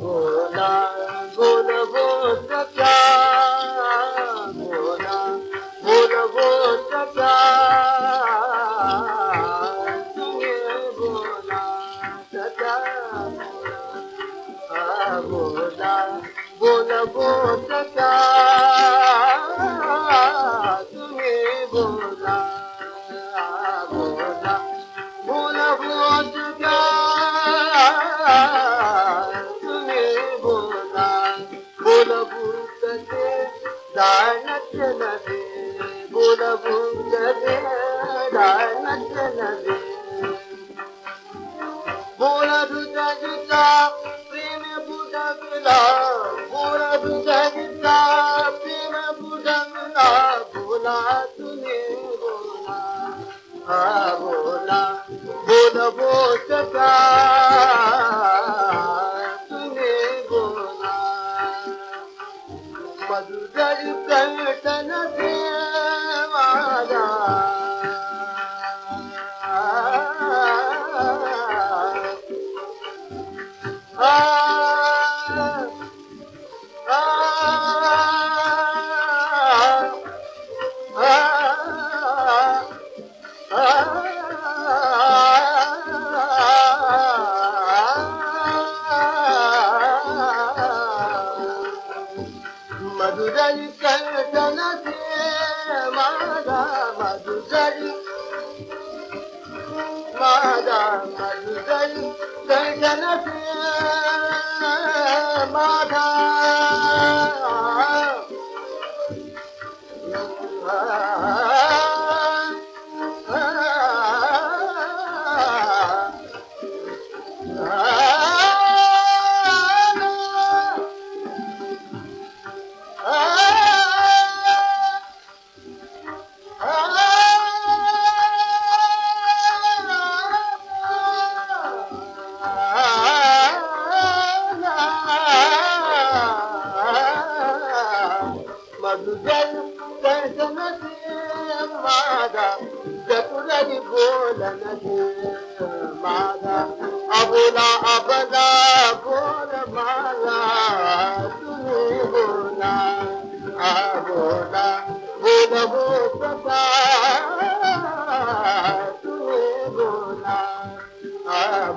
बोला बोल बोल क्या? बोला बोल। बोल क्या बोल दे न दे बोल भूत दे दानत न बोला दुजा दुजा प्रेम बुडगला बोला दुजा मधुर कंटन मारा मधुरई कंटन से मारा मधुरई मारा मधुरई कंटन से माधा Oh, God. अबोला अबला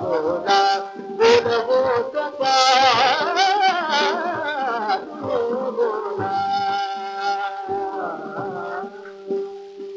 बोला